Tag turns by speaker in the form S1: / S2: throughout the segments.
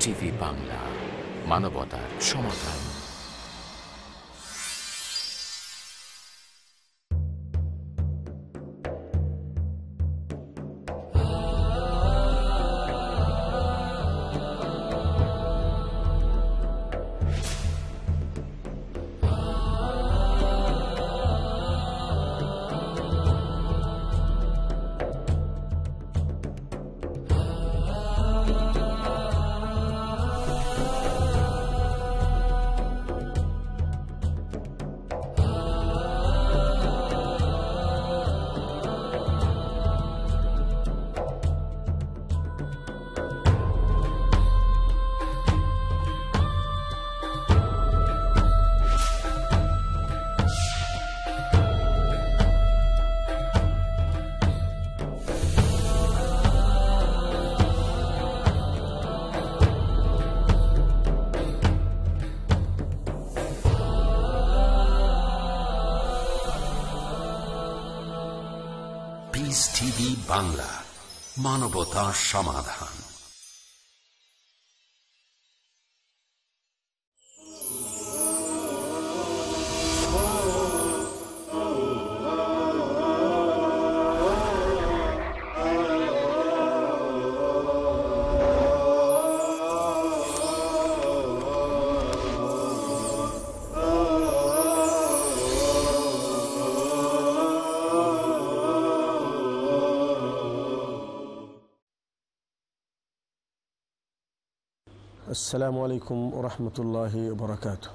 S1: TV Bangla মানবতার সমাধান। মানবতার সমাধান।
S2: السلام عليكم ورحمة الله وبركاته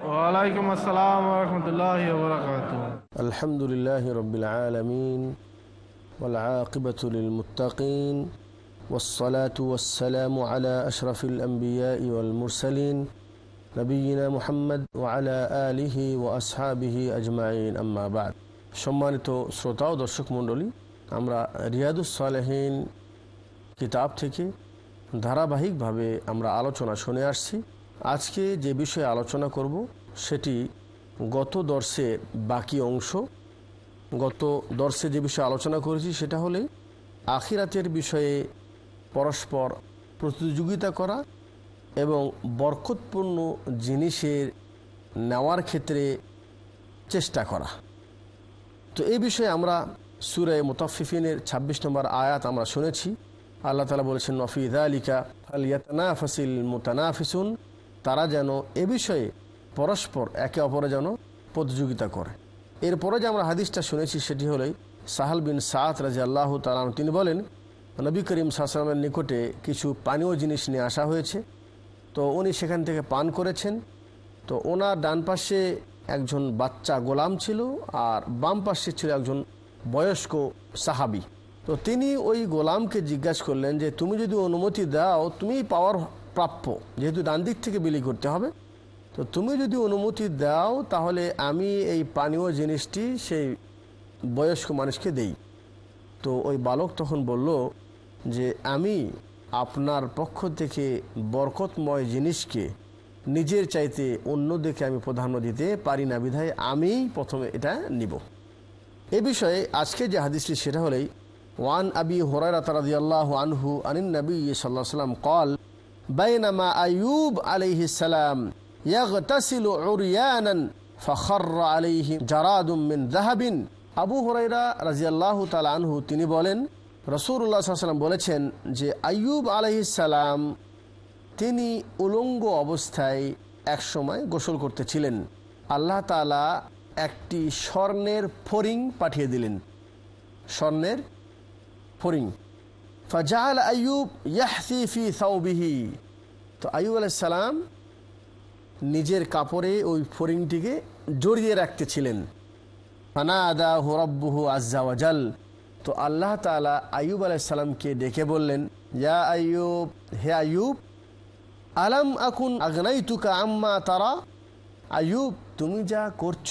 S3: ওয়ালাইকুম আসসালাম রহমতুল্লাহ বরকাত
S2: الحمد لله رب العالمين والعاقبة للمتقين والصلاة والسلام على أشرف الأنبياء والمرسلين نبينا محمد وعلى آله وأصحابه أجمعين أما بعد সম্মানিত শ্রোতা ও দর্শক মণ্ডলী আমরা রিয়াদুস সালেহীন কিতাব থেকে ধারাবাহিকভাবে আমরা আলোচনা শুনে আসছি। আজকে যে বিষয়ে আলোচনা করব, সেটি গত দর্শের বাকি অংশ। গত দর্শে যে বিষয়ে আলোচনা করেছি, সেটা হলে আখিরাতের বিষয়ে পরস্পর প্রতিযোগিতা করা এবং বরকতপূর্ণ জিনিসের নেওয়ার ক্ষেত্রে চেষ্টা করা। তো এই বিষয়ে আমরা সুরে মুতাফিফিনের ২৬ নম্বর আয়াত আমরা শুনেছি। আল্লাহ তালা বলেছেন নফিদ আলিকা আলিয়াতনা ফাসিল মুতানাফিসুন তারা যেন এ বিষয়ে পরস্পর একে অপরে যেন প্রতিযোগিতা করে। এরপরে যে আমরা হাদিসটা শুনেছি, সেটি হলেই সাহাল বিন সাত রাজি আল্লাহ তালাম তিনি বলেন, নবী করিম সাহসালামের নিকটে কিছু পানীয় জিনিস নিয়ে আসা হয়েছে। তো উনি সেখান থেকে পান করেছেন। তো ওনার ডান পাশে একজন বাচ্চা গোলাম ছিল আর বাম পাশে ছিল একজন বয়স্ক সাহাবি। তো তিনি ওই গোলামকে জিজ্ঞাসা করলেন যে, তুমি যদি অনুমতি দাও তুমি পাওয়ার প্রাপ্য। যেহেতু ডান দিক থেকে বিলি করতে হবে। তো তুমি যদি অনুমতি দাও, তাহলে আমি এই পানীয় জিনিসটি সেই বয়স্ক মানুষকে দেই। তো ওই বালক তখন বলল যে, আমি আপনার পক্ষ থেকে বরকতময় জিনিসকে নিজের চাইতে অন্য দিকে আমি প্রাধান্য দিতে পারি না। বিধায় আমি প্রথমে এটা নিব। এ বিষয়ে আজকে যে হাদিসটি, সেটা হলেই ওয়ান আবি হরাইরাত রাদিয়াল্লাহু আনহু আনিন নবী সাল্লাল্লাহু আলাইহি সাল্লাম قال بينما ايوب عليه السلام يغتسل عريانا فخر عليه جراد من ذهب আবু হরাইরা রাজিয়াল্লাহু তাআলা আনহু তিনি বলেন রাসূলুল্লাহ সাল্লাল্লাহু আলাইহি সাল্লাম বলেছেন যে আইয়ুব আলাইহিস সালাম তিনি উলঙ্গ অবস্থায় একসময় গোসল করতেছিলেন আল্লাহ তালা একটি স্বর্ণের ফরিং পাঠিয়ে দিলেন স্বর্ণের ফরিং ফাজাল আয়ুব ইয়াহসি ফি সাউবিহি। তো আয়ুব আলাইসালাম নিজের কাপড়ে ওই ফরিংটিকে জড়িয়ে রাখতেছিলেন। ফানাদা হরব্বুহু আজ্জাওয়াজাল তো আল্লাহ তালা আয়ুব আলাইসালামকে ডেকে বললেন, ইয়া আয়ুব হে আয়ুব আলাম আকুন আগনাই তুকা আম্মা তারা? আয়ুব তুমি যা করছ,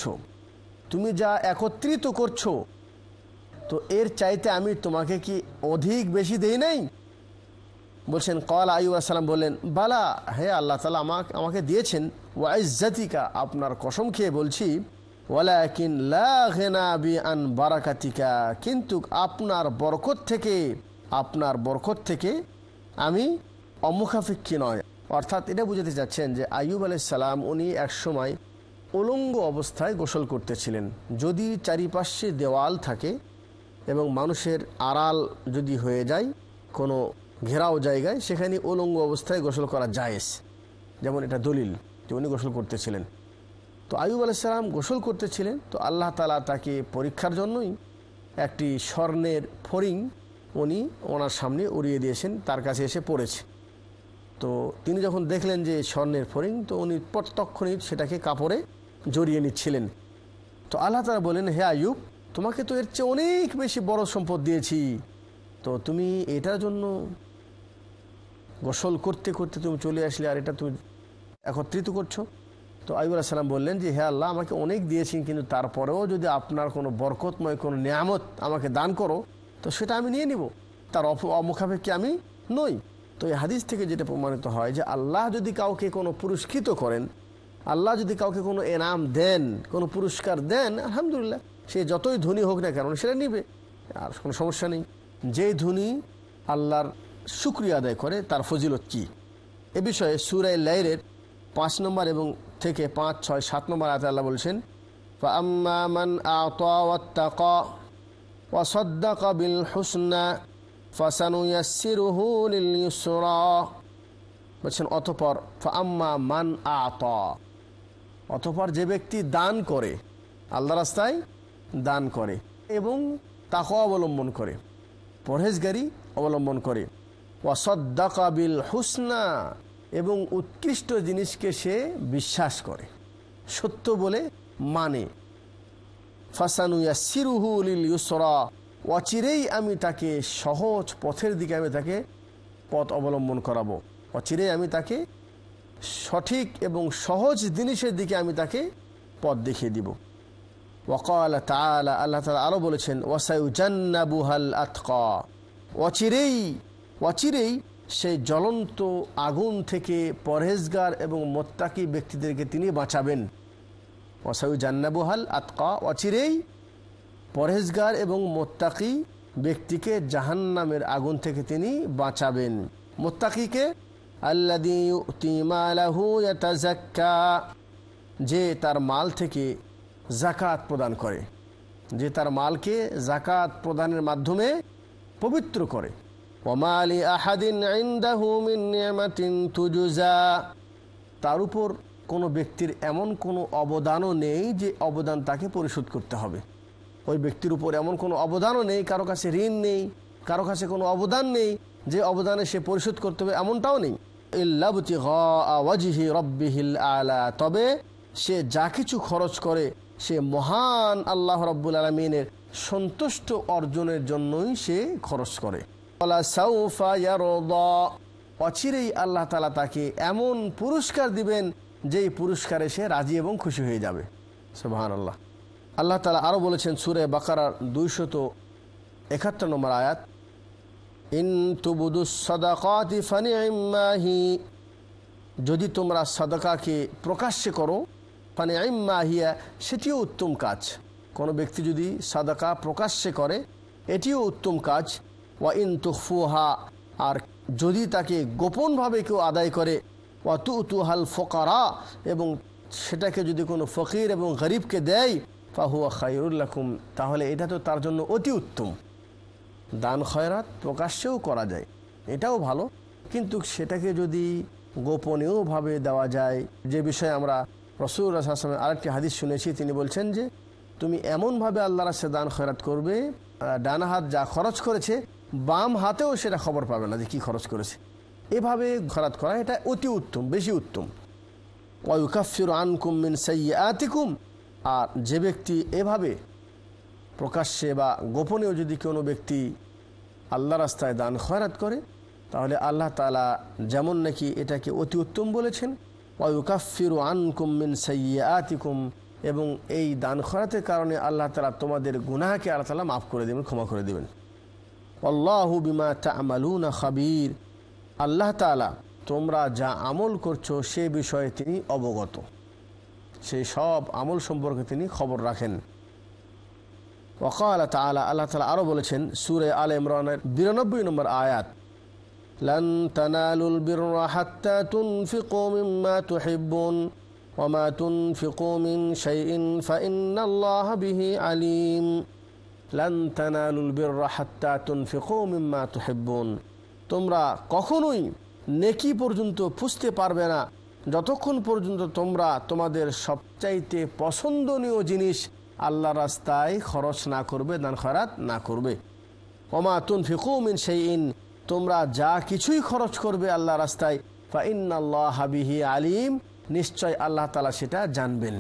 S2: তুমি যা একত্রিত করছ তো এর চাইতে আমি তোমাকে কি অধিক বেশি দেই নাই? বলছেন, কল আয়ুব আসসালাম বললেন, বালা, হে আল্লাহ তালা আমাকে আমাকে দিয়েছেন ওয়াইজাতিকা আপনার কসম খেয়ে বলছি আন বারাকাতিকা, কিন্তু আপনার বরকত থেকে, আপনার বরকত থেকে আমি অমুখাপেক্ষী নয়। অর্থাৎ এটা বুঝাতে চাচ্ছেন যে আইয়ুব আলাইসালাম উনি একসময় উলঙ্গ অবস্থায় গোসল করতেছিলেন। যদি চারিপাশে দেওয়াল থাকে এবং মানুষের আড়াল যদি হয়ে যায়, কোনো ঘেরাও জায়গায়, সেখানে উলঙ্গ অবস্থায় গোসল করা জায়েজ। যেমন এটা দলিল যে উনি গোসল করতেছিলেন। তো আয়ুব আলাইসালাম গোসল করতেছিলেন, তো আল্লাহ তালা তাকে পরীক্ষার জন্যই একটি স্বর্ণের ফরিং উনি ওনার সামনে উড়িয়ে দিয়েছেন, তার কাছে এসে পড়েছে। তো তিনি যখন দেখলেন যে স্বর্ণের ফরিং তো উনি প্রত্যক্ষণই সেটাকে কাপড়ে জড়িয়ে নিচ্ছিলেন। তো আল্লাহ তালা বলেন, হে আয়ুব তোমাকে তো এর চেয়ে অনেক বেশি বড় সম্পদ দিয়েছি। তো তুমি এটার জন্য গোসল করতে করতে তুমি চলে আসলে আর এটা তুমি একত্রিত করছ। তো আইবুল সালাম বললেন যে, হে আল্লাহ, আমাকে অনেক দিয়েছেন, কিন্তু তারপরেও যদি আপনার কোনো বরকতময়, কোনো নিয়ামত আমাকে দান করো, তো সেটা আমি নিয়ে নিব। তার অমুখাপেক্ষে আমি নই। তো এই হাদিস থেকে যেটা প্রমাণিত হয় যে, আল্লাহ যদি কাউকে কোনো পুরস্কৃত করেন, আল্লাহ যদি কাউকে কোনো এনাম দেন, কোনো পুরস্কার দেন, আলহামদুলিল্লাহ সে যতই ধনী হোক না কেন সেটা নিবে আর কোনো সমস্যা নেই যেই ধনী আল্লাহর শুক্রিয়া আদায় করে তার ফজিলত কী এ বিষয়ে সুরাই লাইরের পাঁচ নম্বর এবং থেকে পাঁচ ছয় সাত নম্বর আয়তে আল্লাহ বলছেন فأما من أعطى واتقى وصدق بالحسنى فسنيسره لليسرى বলছেন অতপর ফাম্মা মান আত অতপর যে ব্যক্তি দান করে আল্লাহ রাস্তায় দান করে এবং তাকে অবলম্বন করে, পরহেজগারি অবলম্বন করে। ওয়াসদ্দাকাবিল হুসনা, এবং উৎকৃষ্ট জিনিসকে সে বিশ্বাস করে। সত্য বলে মানে ফাসানুয়া সিরুহুল ইউসরা, অচিরেই আমি তাকে সহজ পথের দিকে আমি তাকে পথ অবলম্বন করাবো। অচিরেই আমি তাকে সঠিক এবং সহজ জিনিসের দিকে আমি তাকে পথ দেখিয়ে দিব। ওকাল তালা আল্লাহ তালা আরও বলেছেন ওয়াসাইউ জান্নাবুহাল আতকা অচিরেই অচিরেই সেই জ্বলন্ত আগুন থেকে পরহেজগার এবং মোত্তাকি ব্যক্তিদেরকে তিনি বাঁচাবেন। ওয়াসাইউ জান্নাবুহাল আতকা অচিরেই পরহেজগার এবং মোত্তাকি ব্যক্তিকে জাহান্নামের আগুন থেকে তিনি বাঁচাবেন। মোত্তাকিকে আল্লাহ যে তার মাল থেকে জাকাত প্রদান করে, যে তার মালকে জাকাত প্রদানের মাধ্যমে পবিত্র করে। ওমালি আহাদিন তুজুজা। তার উপর কোনো ব্যক্তির এমন কোনো অবদানও নেই যে অবদান তাকে পরিশোধ করতে হবে। ওই ব্যক্তির উপর এমন কোনো অবদানও নেই, কারও কাছে ঋণ নেই, কারও কাছে কোনো অবদান নেই যে অবদানে সে পরিশোধ করতে হবে এমনটাও নেই। আলা। তবে সে যা কিছু খরচ করে সে মহান আল্লাহ রব্বুল আলমিনের সন্তুষ্ট অর্জনের জন্যই সে খরচ করে। অচিরেই আল্লাহ তালা তাকে এমন পুরস্কার দিবেন, যেই পুরস্কারে সে রাজি এবং খুশি হয়ে যাবে। সুবাহান আল্লাহ আল্লাহ তালা আরও বলেছেন সুরে বাকারার দুইশত একাত্তর নম্বর আয়াত যদি তোমরা সদকাকে প্রকাশ্যে করো ফানি আইম্মাহিয়া সেটিও উত্তম কাজ। কোনো ব্যক্তি যদি সাদাকা প্রকাশ্যে করে, এটিও উত্তম কাজ। ওয়া ইন তুফুহা আর যদি তাকে গোপনভাবে কেউ আদায় করে, ওয়া তু তুহাল ফকারা, এবং সেটাকে যদি কোনো ফকির এবং গরিবকে দেয়, ফাহুয়া খাইরুল্লাকুম তাহলে এটা তো তার জন্য অতি উত্তম। দান খয়রাত প্রকাশ্যেও করা যায়, এটাও ভালো। কিন্তু সেটাকে যদি গোপনীয়ভাবে দেওয়া যায়, যে বিষয়ে আমরা রসুল আসলামের আরেকটি হাদিস শুনেছি, তিনি বলছেন যে, তুমি এমনভাবে আল্লাহ রাস্তে দান খয়রাত করবে ডানা হাত যা খরচ করেছে, বাম হাতেও সেটা খবর পাবে না যে কী খরচ করেছে। এভাবে খরাত করা, এটা অতি উত্তম, বেশি উত্তম। ওয়ুকাফির আনকুম মিন সাইয়াতিকুম আর যে ব্যক্তি এভাবে প্রকাশ্যে বা গোপনেও যদি কোনো ব্যক্তি আল্লাহ রাস্তায় দান খয়রাত করে, তাহলে আল্লাহ তালা যেমন নাকি এটাকে অতি উত্তম বলেছেন ওয়ুকাফির আনকুম মিন সাইয়াতিকুম এবং এই দান খরাতের কারণে আল্লাহ তালা তোমাদের গুনাহকে আল্লাহ তালা মাফ করে দেবেন, ক্ষমা করে দেবেন। আল্লাহু বিমা তামালুনা খাবির, আল্লাহ তালা তোমরা যা আমল করছ সে বিষয়ে তিনি অবগত। সেই সব আমল সম্পর্কে তিনি খবর রাখেন। ওকাল তালা আল্লাহ তালা আরও বলেছেন, সুরে আল ইমরানের বিরানব্বই নম্বর আয়াত لن تنالوا البر حتى تنفقوا مما تحبون وما تنفقوا من شيء فإن الله به عليم لن تنالوا البر حتى تنفقوا مما تحبون তোমরা কখনোই নেকি পর্যন্ত পুষতে পারবে না যতক্ষণ পর্যন্ত তোমরা তোমাদের সবচাইতে পছন্দনীয় জিনিস আল্লাহ রাস্তায় খরচ না করবে দান খরাত না করবে ওমা তুন ফিকুমিন সেই ইন তোমরা যা কিছুই খরচ করবে আল্লাহ রাস্তায় ফা ইন্নাল্লাহ হাবিহি আলিম, নিশ্চয় আল্লাহ তালা সেটা জানবেন।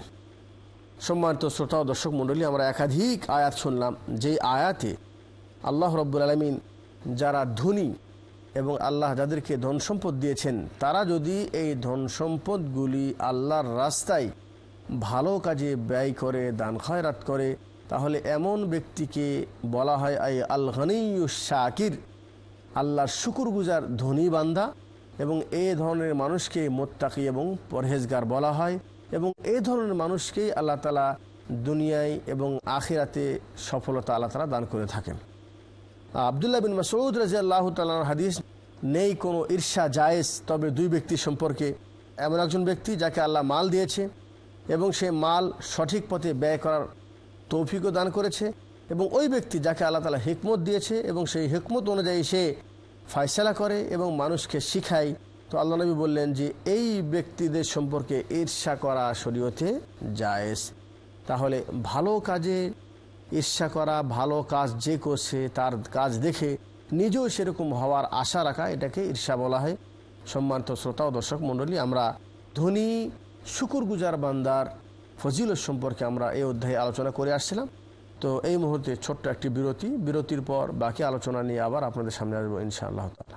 S2: সম্মানিত শ্রোতা ও দর্শক মণ্ডলী, আমরা একাধিক আয়াত শুনলাম। যেই আয়াতে আল্লাহ রব্বুল আলমিন যারা ধনী এবং আল্লাহ যাদেরকে ধন সম্পদ দিয়েছেন, তারা যদি এই ধন সম্পদগুলি আল্লাহর রাস্তায় ভালো কাজে ব্যয় করে, দান খয়রাত করে, তাহলে এমন ব্যক্তিকে বলা হয় আই আল শাকির আল্লাহর শুকুর গুজার ধনী বান্দা এবং এ ধরনের মানুষকে মোত্তাকি এবং পরহেজগার বলা হয় এবং এই ধরনের মানুষকেই আল্লাহ তালা দুনিয়ায় এবং আখিরাতে সফলতা আল্লাহ তালা দান করে থাকেন। আবদুল্লাহ বিন মাসউদ রাজি আল্লাহ তালার হাদিস, নেই কোনো ঈর্ষা জায়েজ, তবে দুই ব্যক্তি সম্পর্কে এমন একজন ব্যক্তি যাকে আল্লাহ মাল দিয়েছে এবং সে মাল সঠিক পথে ব্যয় করার তৌফিকও দান করেছে এবং ওই ব্যক্তি যাকে আল্লাহ তালা হিকমত দিয়েছে এবং সেই হিকমত অনুযায়ী সে ফায়সালা করে এবং মানুষকে শিখায়। তো আল্লাহ নবী বললেন যে, এই ব্যক্তিদের সম্পর্কে ঈর্ষা করা শরীয়তে জায়েজ। তাহলে ভালো কাজে ঈর্ষা করা, ভালো কাজ যে করছে, তার কাজ দেখে নিজেও সেরকম হওয়ার আশা রাখা, এটাকে ঈর্ষা বলা হয়। সম্মানিত শ্রোতা ও দর্শক মণ্ডলী, আমরা ধনী শুকুর গুজার বান্দার ফজিলত সম্পর্কে আমরা এই অধ্যায়ে আলোচনা করে আসছিলাম। তো এই মুহূর্তে ছোট্ট একটি বিরতি, বিরতির পর বাকি আলোচনা নিয়ে আবার আপনাদের সামনে আসব ইনশাআল্লাহ তালা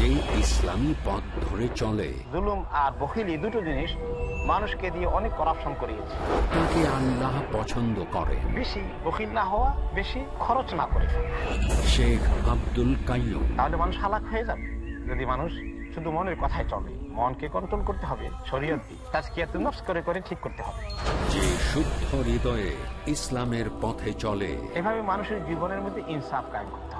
S1: যে ইসলামী পথ ধরে চলে।
S4: জুলুম আর বখিলি দুটো জিনিস মানুষকে দিয়ে অনেক করাপশন করিয়েছে।
S1: তাকে আল্লাহ পছন্দ করেন
S4: বেশি বখিল না হওয়া বেশি খরচ না করে।
S1: শেখ আব্দুল কাইয়ুম।
S4: তাহলে মানুষ হালাক হয়ে যাবে। যদি মানুষ শুধু মনের কথায় চলে মনকে কন্ট্রোল করতে হবে শরীয়ত দিয়ে। তাজকিয়াত নফস করে করে ঠিক করতে হবে।
S1: যে শুদ্ধ হৃদয়ে ইসলামের পথে চলে।
S4: এভাবে মানুষের জীবনের মধ্যে ইনসাফ কায়েম করতে হবে।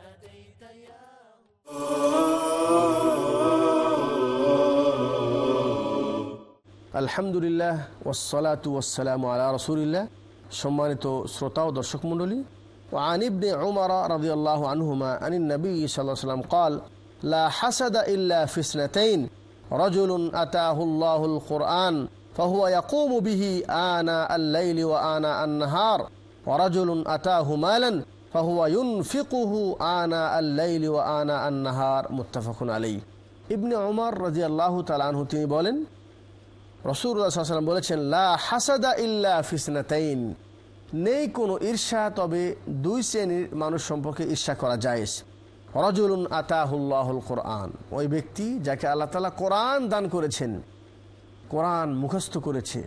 S2: আলহামদুলিল্লাহ ওসলাতু ওসালাম আলা রসুলিল্লাহ সম্মানিত শ্রোতা ও দর্শক মণ্ডলী وعن ابن عمر رضي الله عنهما عن النبي صلى الله عليه وسلم قال لا حسد إلا في اثنتين رجل أتاه الله القرآن فهو يقوم به آناء الليل وآناء النهار ورجل أتاه مالا فهو ينفقه آناء الليل وآناء النهار متفق عليه ابن عمر رضي الله تعالى عنه তিনি বলেন রসুল্লাহাম বলেছেন, লা হাসাদা ইল্লা ফিসনাতাইন। নেই কোনো ঈর্ষা, তবে দুই শ্রেণির মানুষ সম্পর্কে ঈর্ষা করা যায় রজুলুন আতাহুল্লাহুল কোরআন, ওই ব্যক্তি যাকে আল্লাহ তালা কোরআন দান করেছেন, কোরআন মুখস্থ করেছে,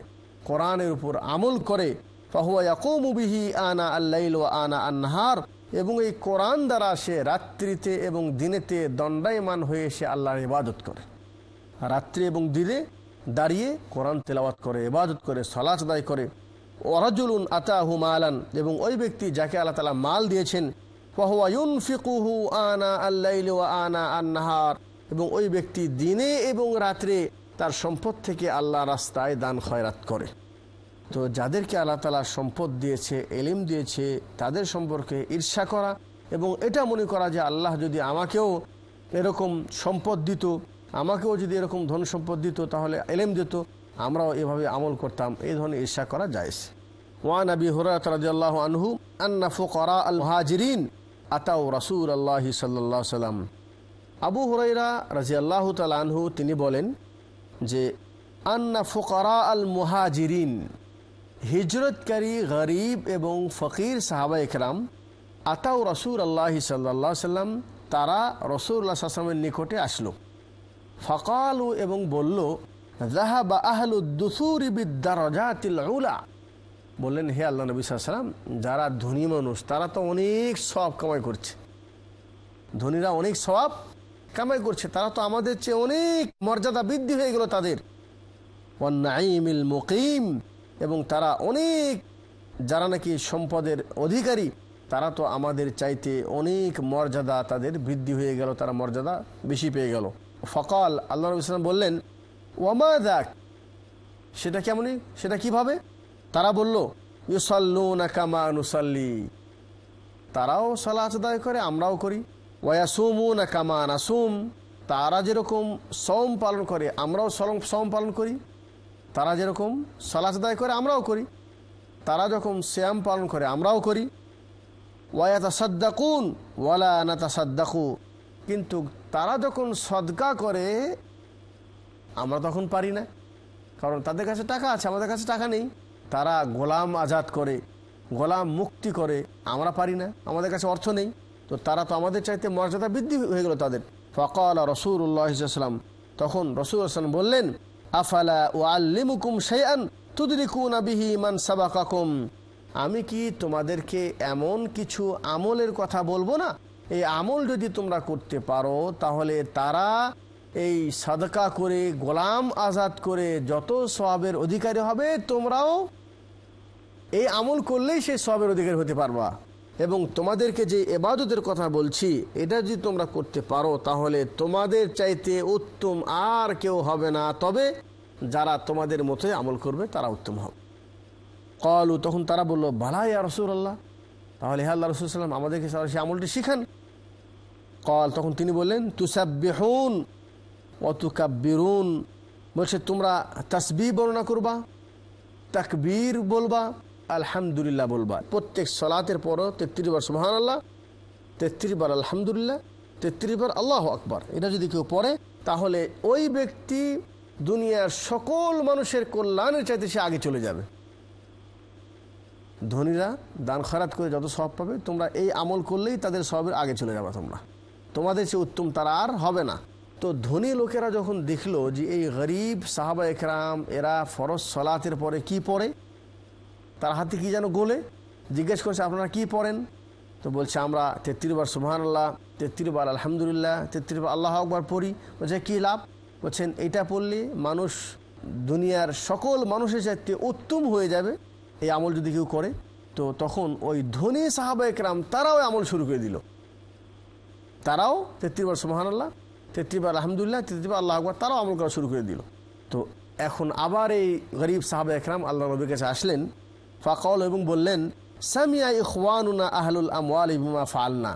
S2: কোরআনের উপর আমল করে, ফাহুয়া ইয়াকুমুবিহি আনা আল্লাইল আনা আন্নাহার, এবং এই কোরআন দ্বারা সে রাত্রিতে এবং দিনেতে দণ্ডায়মান হয়ে সে আল্লাহর ইবাদত করে। রাত্রি এবং দিনে দাঁড়িয়ে কোরআন তেলাওয়াত করে, ইবাদত করে সলাচ আদায় করে। ওরাজুলুন আতাহু মালান, এবং ওই ব্যক্তি যাকে আল্লাহ তালা মাল দিয়েছেন ফিকুহু আনা আনা আন্নাহার। এবং ওই ব্যক্তি দিনে এবং রাত্রে তার সম্পদ থেকে আল্লাহ রাস্তায় দান খয়রাত করে। তো যাদেরকে আল্লাহ তালা সম্পদ দিয়েছে, এলিম দিয়েছে, তাদের সম্পর্কে ঈর্ষা করা, এবং এটা মনে করা যে আল্লাহ যদি আমাকেও এরকম সম্পদ দিত আমাকেও যদি এরকম ধন সম্পদ দিত, তাহলে এলেম দিত। আমরাও এভাবে আমল করতাম। এই ধরনের ঈর্ষা করা যায় ওয়ান আবি হুরাত রাদিয়াল্লাহু আনহু, আন্না ফুকারা আল মুহাজিরিন আতাউ রাসূল আল্লাহ সাল্লাল্লাহু সাল্লাম। আবু হুরাইরা রাজিয়াল্লাহু তাআলা আনহু, তিনি বলেন যে, আন্না ফুকারা আল মুহাজিরিন হিজরতকারী গরিব এবং ফকির সাহাবা একরাম আতাউ রসুল আল্লাহ সাল্লাহ সাল্লাম, তারা রসুল্লাহ আসলামের নিকটে আসলো। ফকালু এবং বলল জাহাবা উলা। বললেন, হে আল্লাহ নবী সাল্লাম যারা ধনী মানুষ, তারা তো অনেক সব কামাই করছে। ধনীরা অনেক সব কামাই করছে, তারা তো আমাদের চেয়ে অনেক মর্যাদা বৃদ্ধি হয়ে গেল তাদের। ওয়ান্নাইমিল মুকিম, এবং তারা অনেক, যারা নাকি সম্পদের অধিকারী, তারা তো আমাদের চাইতে অনেক মর্যাদা তাদের বৃদ্ধি হয়ে গেল, তারা মর্যাদা বেশি পেয়ে গেল। ফকাল, আল্লাহ নবী সাল্লাম বললেন, ওয়ামা দেখ সেটা কেমনই? সেটা কীভাবে? তারা বলল ইউসাল্লু না কামা নুসাল্লি। তারাও সালাচ আদায় করে, আমরাও করি। ওয়াসুমু না কামা তারা যেরকম সম পালন করে, আমরাও সলম সম পালন করি। তারা যেরকম আদায় করে, আমরাও করি। তারা যখন শ্যাম পালন করে, আমরাও করি। ওয়াতা সাদ্দাকুন ওয়ালা নাতা সাদ্দাকু কিন্তু তারা যখন সদকা করে, আমরা তখন পারি না। কারণ তাদের কাছে টাকা আছে, আমাদের কাছে টাকা নেই। তারা গোলাম আজাদ করে, গোলাম মুক্তি করে, আমরা পারি না, আমাদের কাছে অর্থ নেই। তো তারা তো আমাদের চাইতে মর্যাদা বৃদ্ধি হয়ে গেল তাদের। ফকাল রসুল্লাহাম তখন রসুল আসলাম বললেন, আফালা ও আল্লিমুকুম শেয়ান তুদরিকুন আবিহি মান সাবাকাকুম। আমি কি তোমাদেরকে এমন কিছু আমলের কথা বলব না? এই আমল যদি তোমরা করতে পারো, তাহলে তারা এই সাদকা করে, গোলাম আজাদ করে যত সবের অধিকারী হবে, তোমরাও এই আমল করলেই সেই সবের অধিকারী হতে পারবা। এবং তোমাদেরকে যে এবাদতের কথা বলছি, এটা যদি তোমরা করতে পারো, তাহলে তোমাদের চাইতে উত্তম আর কেউ হবে না। তবে যারা তোমাদের মতোই আমল করবে, তারা উত্তম হবে। কলু, তখন তারা বলল বালাই আর রসুল আল্লাহ তাহলে হ্যাঁ আল্লাহ রসুল সাল্লাম আমাদেরকে সে আমলটি শিখান। কল তখন তিনি বললেন তুসাবেহুন অতুকাব্বিরুন বলছে, তোমরা তসবি বর্ণনা করবা, তাকবীর বলবা, আলহামদুলিল্লাহ বলবা। প্রত্যেক সলাতের পরও তেত্রিশ বার সুহান আল্লাহ তেত্রিশ বার আলহামদুলিল্লাহ, তেত্রিশ বার আল্লাহ আকবর। এটা যদি কেউ পড়ে, তাহলে ওই ব্যক্তি দুনিয়ার সকল মানুষের কল্যাণের চাইতে সে আগে চলে যাবে। ধনীরা দান খারাত করে যত সব পাবে, তোমরা এই আমল করলেই তাদের সবের আগে চলে যাবে তোমরা। তোমাদের সে উত্তম তারা আর হবে না। তো ধনী লোকেরা যখন দেখল যে এই গরিব সাহাবা একরাম এরা ফরজ সলাতের পরে কি পড়ে, তার হাতে কি যেন গোলে, জিজ্ঞেস করছে, আপনারা কি পড়েন? তো বলছে, আমরা তেত্রিশ বার সুহান আল্লাহ তেত্রিশ বার আলহামদুলিল্লাহ, তেত্রিশ বার আল্লাহ আকবার পড়ি। বলছে, কী লাভ? বলছেন এটা পড়লে মানুষ, দুনিয়ার সকল মানুষের চাইতে উত্তম হয়ে যাবে। এই আমল যদি কেউ করে, তো তখন ওই ধনী সাহাবা একরাম তারাও আমল শুরু করে দিল। তারাও তেত্রিশ সোহান আল্লাহ তেত্রিবার আলহামদুলিল্লাহ, তেত্রিশ বার আল্লাহ আকবর তারাও আমল করা শুরু করে দিল। তো এখন আবার এই গরিব সাহাবা একরাম আল্লাহ নবীর কাছে আসলেন ফাকাউল এবং বললেন, সামিয়া ইখওয়ানুনা আহলুল আমওয়াল বিমা ফালনা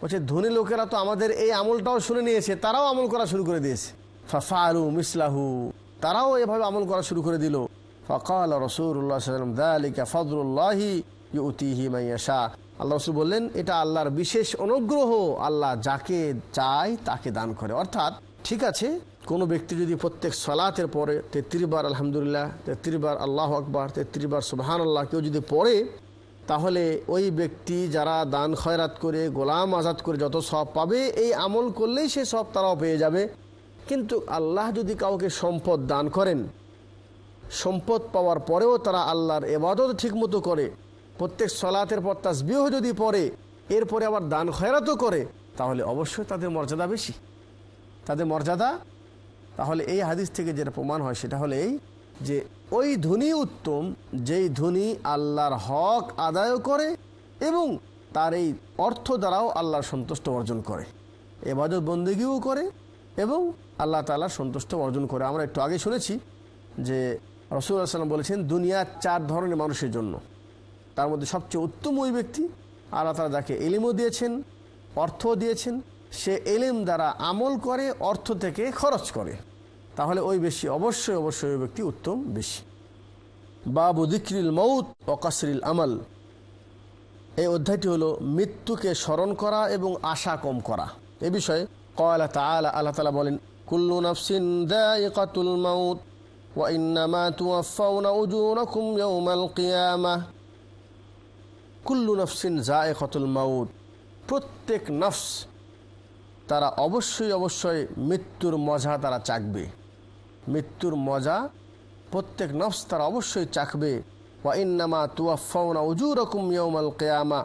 S2: বলছে, ধনী লোকেরা তো আমাদের এই আমলটাও শুনে নিয়েছে, তারাও আমল করা শুরু করে দিয়েছে। ফাফালু মিসলাহু, তারাও এভাবে আমল করা শুরু করে দিল। ফকাল রসুল্লাহ সাল্লাম দালিকা ফজরুল্লাহি ইউতিহি মাইয়াশা আল্লাহ রসুল বললেন, এটা আল্লাহর বিশেষ অনুগ্রহ। আল্লাহ যাকে চায় তাকে দান করে। অর্থাৎ, ঠিক আছে, কোনো ব্যক্তি যদি প্রত্যেক সলাতের পরে তেত্রিশ বার আলহামদুলিল্লাহ, তেত্রিশ বার আল্লাহ আকবার, তেত্রিশ বার সুবাহান আল্লাহ কেউ যদি পড়ে, তাহলে ওই ব্যক্তি যারা দান খয়রাত করে, গোলাম আজাদ করে যত সব পাবে, এই আমল করলেই সে সব তারাও পেয়ে যাবে। কিন্তু আল্লাহ যদি কাউকে সম্পদ দান করেন সম্পদ পাওয়ার পরেও তারা আল্লাহর এবাদত ঠিকমতো করে। প্রত্যেক সলাতের পর তাসবিহ যদি পড়ে, এরপরে আবার দান খয়রাতও করে, তাহলে অবশ্যই তাদের মর্যাদা বেশি। তাদের মর্যাদা? তাহলে এই হাদিস থেকে যেটা প্রমাণ হয় সেটা হলে এই যে, ওই ধনী উত্তম, যেই ধনী আল্লাহর হক আদায় করে এবং তার এই অর্থ দ্বারাও আল্লাহর সন্তুষ্ট অর্জন করে। এবাদত বন্দেগীও করে এবং আল্লাহ তালার সন্তুষ্ট অর্জন করে। আমরা একটু আগে শুনেছি যে রসুল সাল্লাম বলেছেন দুনিয়ার চার ধরনের মানুষের জন্য। তার মধ্যে সবচেয়ে উত্তম ওই ব্যক্তি, আল্লাহ তালা যাকে এলিমও দিয়েছেন অর্থ দিয়েছেন, সে এলিম দ্বারা আমল করে, অর্থ থেকে খরচ করে। তাহলে ওই বেশি অবশ্যই অবশ্যই ওই ব্যক্তি উত্তম বেশি। বাবু দিক্রিল মৌত অকাসরিল আমল। এই অধ্যায়টি হলো মৃত্যুকে স্মরণ করা এবং আশা কম করা। এ বিষয়ে কয়লা তালা আল্লাহ তালা বলেন, কুল্লু নফসিন দায়িকাতুল মাউত। وإنما توفون أجوركم يوم القيامة কুল্লু নফসিন জায়কতুল মাউদ প্রত্যেক নফস তারা অবশ্যই অবশ্যই মৃত্যুর মজা তারা চাকবে মৃত্যুর মজা প্রত্যেক নফস তারা অবশ্যই চাকবে ওয়া ইন্নামা তুয়াফাউনা উজুরকুম ইয়ৌমাল কেয়ামা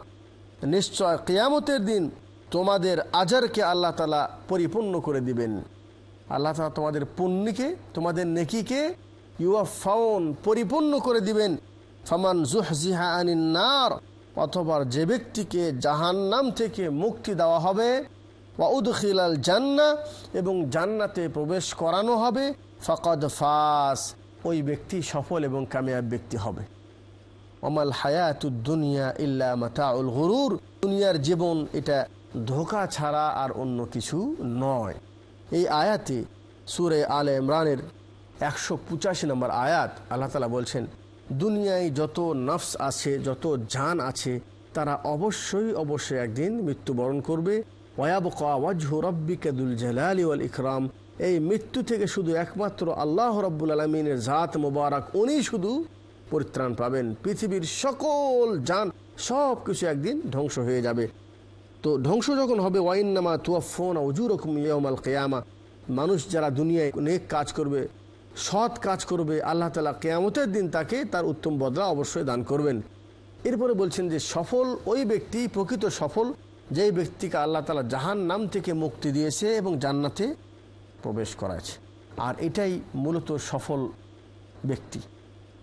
S2: নিশ্চয় কেয়ামতের দিন তোমাদের আজারকে আল্লাহ তালা পরিপূর্ণ করে দিবেন আল্লাহ তালা তোমাদের পুণ্যকে, তোমাদের নেকিকে ইউআফাউন পরিপূর্ণ করে দিবেন। ফমান জুহজিহা আনিন নার, অথবা যে ব্যক্তিকে জাহান্নাম থেকে মুক্তি দেওয়া হবে ওয়াউদখিলাল জান্না, এবং জান্নাতে প্রবেশ করানো হবে, ফকদ ফাস, ওই ব্যক্তি সফল এবং কামিয়াব ব্যক্তি হবে। অমাল হায়াতুদ দুনিয়া ইল্লা মাতাউল গরুর, দুনিয়ার জীবন এটা ধোকা ছাড়া আর অন্য কিছু নয়। এই আয়াতে সুরে আলে ইমরানের একশো পঁচাশি নম্বর আয়াত, আল্লাহ তালা বলছেন, দুনিয়ায় যত নফস আছে, যত জান আছে, তারা অবশ্যই অবশ্যই একদিন মৃত্যুবরণ করবে। ইকরাম। এই মৃত্যু থেকে শুধু একমাত্র আল্লাহ রব্বুল আলমিনের জাত মোবারক, উনি শুধু পরিত্রাণ পাবেন। পৃথিবীর সকল যান সব কিছু একদিন ধ্বংস হয়ে যাবে। তো ধ্বংস যখন হবে ওয়াইন ওয়াইন্নামা তুয়াফোন উজুরকম ইয়মাল কেয়ামা। মানুষ যারা দুনিয়ায় অনেক কাজ করবে, সৎ কাজ করবে, আল্লাহ তালা কেয়ামতের দিন তাকে তার উত্তম বদলা অবশ্যই দান করবেন। এরপরে বলছেন যে, সফল ওই ব্যক্তি, প্রকৃত সফল, যেই ব্যক্তিকে আল্লাহ তালা জাহান নাম থেকে মুক্তি দিয়েছে এবং জান্নাতে প্রবেশ করাছে আর এটাই মূলত সফল ব্যক্তি।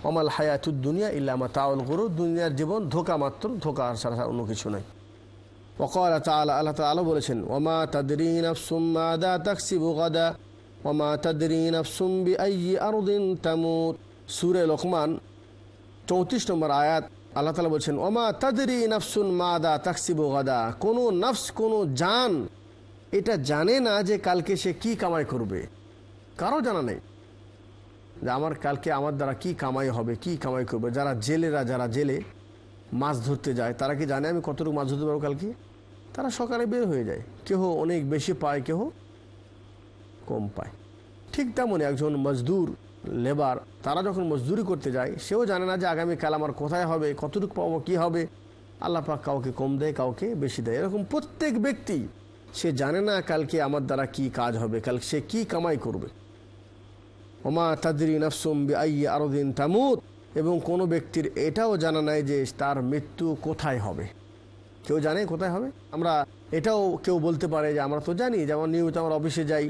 S2: অমাল হায়াতুদ দুনিয়া ইল্লামা তাউল গরু দুনিয়ার জীবন ধোকা মাত্র, ধোকা আর ছাড়া অন্য কিছু নয় ওকল বলেছেন ওমা তাদরিন দা তাদরিন আরুদ্দিন তামুর। সুরে চৌত্রিশ নম্বর আয়াত ওমা কোনো নাফস, কোনো জান, এটা জানে না যে কালকে সে কি কামাই করবে। কারও জানা নেই যে আমার কালকে আমার দ্বারা কি কামাই হবে, কি কামাই করবে। যারা জেলেরা, যারা জেলে মাছ ধরতে যায়, তারা কি জানে আমি কতটুকু মাছ ধরতে পারব কালকে? তারা সকালে বের হয়ে যায়। কেহ অনেক বেশি পায়, কেহ কম পায়। ঠিক তেমনই একজন মজদুর লেবার, তারা যখন মজদুরি করতে যায়, সেও জানে না যে আগামীকাল আমার কোথায় হবে, কতটুকু পাবো, কি হবে। আল্লাহ পাক কাউকে কম দেয়, কাউকে বেশি দেয়। এরকম প্রত্যেক ব্যক্তি, সে জানে না কালকে আমার দ্বারা কি কাজ হবে, কালকে সে কি কামাই করবে। ওমা তাদরি নফসুম আই আরদিন তামুত। এবং কোনো ব্যক্তির এটাও জানা নাই যে তার মৃত্যু কোথায় হবে। কেউ জানে কোথায় হবে? আমরা এটাও কেউ বলতে পারে যে আমরা তো জানি, যেমন নিয়মিত আমরা অফিসে যাই,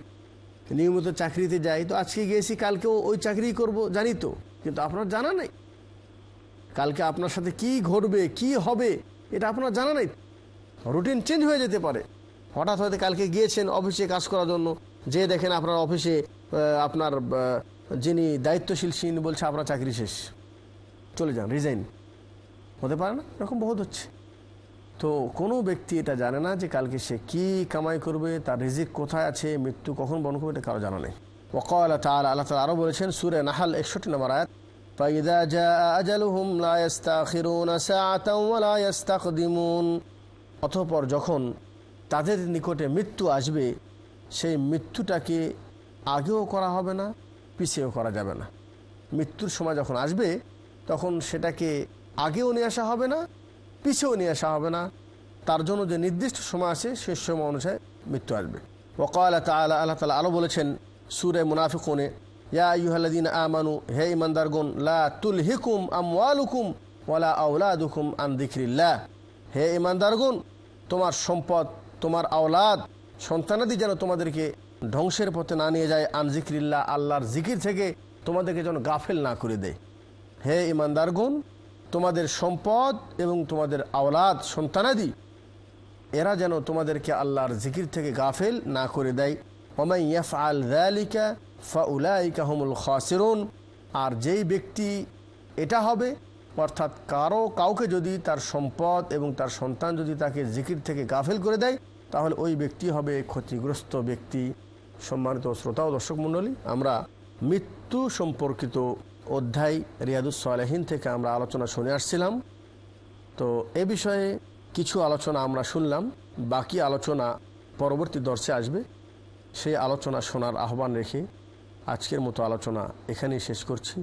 S2: নিয়মিত চাকরিতে যাই, তো আজকে গিয়েছি, কালকেও ওই চাকরি করব, জানি তো। কিন্তু আপনার জানা নেই। কালকে আপনার সাথে কি ঘটবে, কি হবে, এটা আপনার জানা নেই। রুটিন চেঞ্জ হয়ে যেতে পারে। হঠাৎ হয়তো কালকে গিয়েছেন অফিসে কাজ করার জন্য, যে দেখেন আপনার অফিসে আপনার যিনি দায়িত্বশীল তিনি বলছে আপনার চাকরি শেষ। চলে যান রিজাইন হতে পারে না? এরকম বহুত হচ্ছে। তো কোনো ব্যক্তি এটা জানে না যে কালকে সে কি কামাই করবে তার রিজিক কোথায় আছে মৃত্যু কখন বন করবে এটা কারো জানা নেই ওকাল তাল আল্লাহ তালা আরও বলেছেন সুরে নাহাল একষট্টি নম্বর আয়াত فإذا جاء أجلهم لا يستأخرون ساعة ولا يستقدمون অতঃপর যখন তাদের নিকটে মৃত্যু আসবে সেই মৃত্যুটাকে আগেও করা হবে না পিছিয়েও করা যাবে না মৃত্যুর সময় যখন আসবে তখন সেটাকে আগেও নিয়ে আসা হবে না পিছিয়েও নিয়ে আসা হবে না। তার জন্য যে নির্দিষ্ট সময় আছে, সে সময় অনুসারে মৃত্যু আসবে। ওকাল তালা আল্লাহ তালা আরও বলেছেন সুরে মুনাফিকুনে, ইয়া ইউহাল্লাদিন আমানু, হে ইমানদারগুন লা তুল হিকুম আমওয়ালুকুম ওয়ালা আউলাদুকুম আন দিক্রিল্লাহ হে ইমানদারগুন তোমার সম্পদ, তোমার আওলাদ, সন্তানাদি যেন তোমাদেরকে ধ্বংসের পথে না নিয়ে যায়, আন জিক্রিল্লাহ আল্লাহর জিকির থেকে তোমাদেরকে যেন গাফেল না করে দেয়। হে ইমানদারগুন তোমাদের সম্পদ এবং তোমাদের আওলাদ, সন্তানাদি, এরা যেন তোমাদেরকে আল্লাহর জিকির থেকে গাফেল না করে দেয়। ওমাই ইয়াফ আল দালিকা ফাউলাইকা হুমুল খাসিরুন। আর যেই ব্যক্তি এটা হবে, অর্থাৎ কারও কাউকে যদি তার সম্পদ এবং তার সন্তান যদি তাকে জিকির থেকে গাফেল করে দেয়, তাহলে ওই ব্যক্তি হবে ক্ষতিগ্রস্ত ব্যক্তি। সম্মানিত শ্রোতা ও দর্শক মণ্ডলী, আমরা মৃত্যু সম্পর্কিত অধ্যায় রিয়াদুসলেহীন থেকে আমরা আলোচনা শুনে আসছিলাম। তো এ বিষয়ে কিছু আলোচনা আমরা শুনলাম। বাকি আলোচনা পরবর্তী দর্শে আসবে। সেই আলোচনা শোনার আহ্বান রেখে আজকের মতো আলোচনা এখানেই শেষ করছি।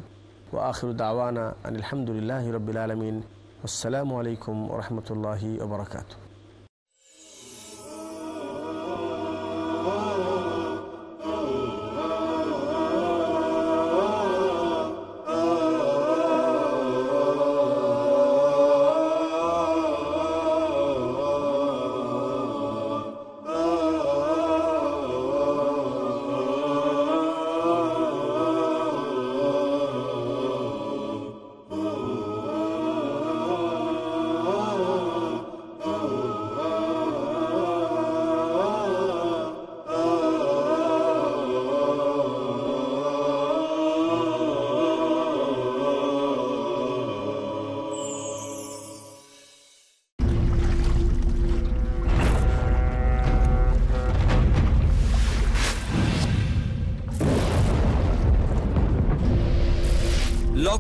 S2: ও আখির দাওয়ানা আলহামদুলিল্লাহ রবিল আলমিন। আসসালামু আলাইকুম রহমতুল্লাহি ওবরাকাতু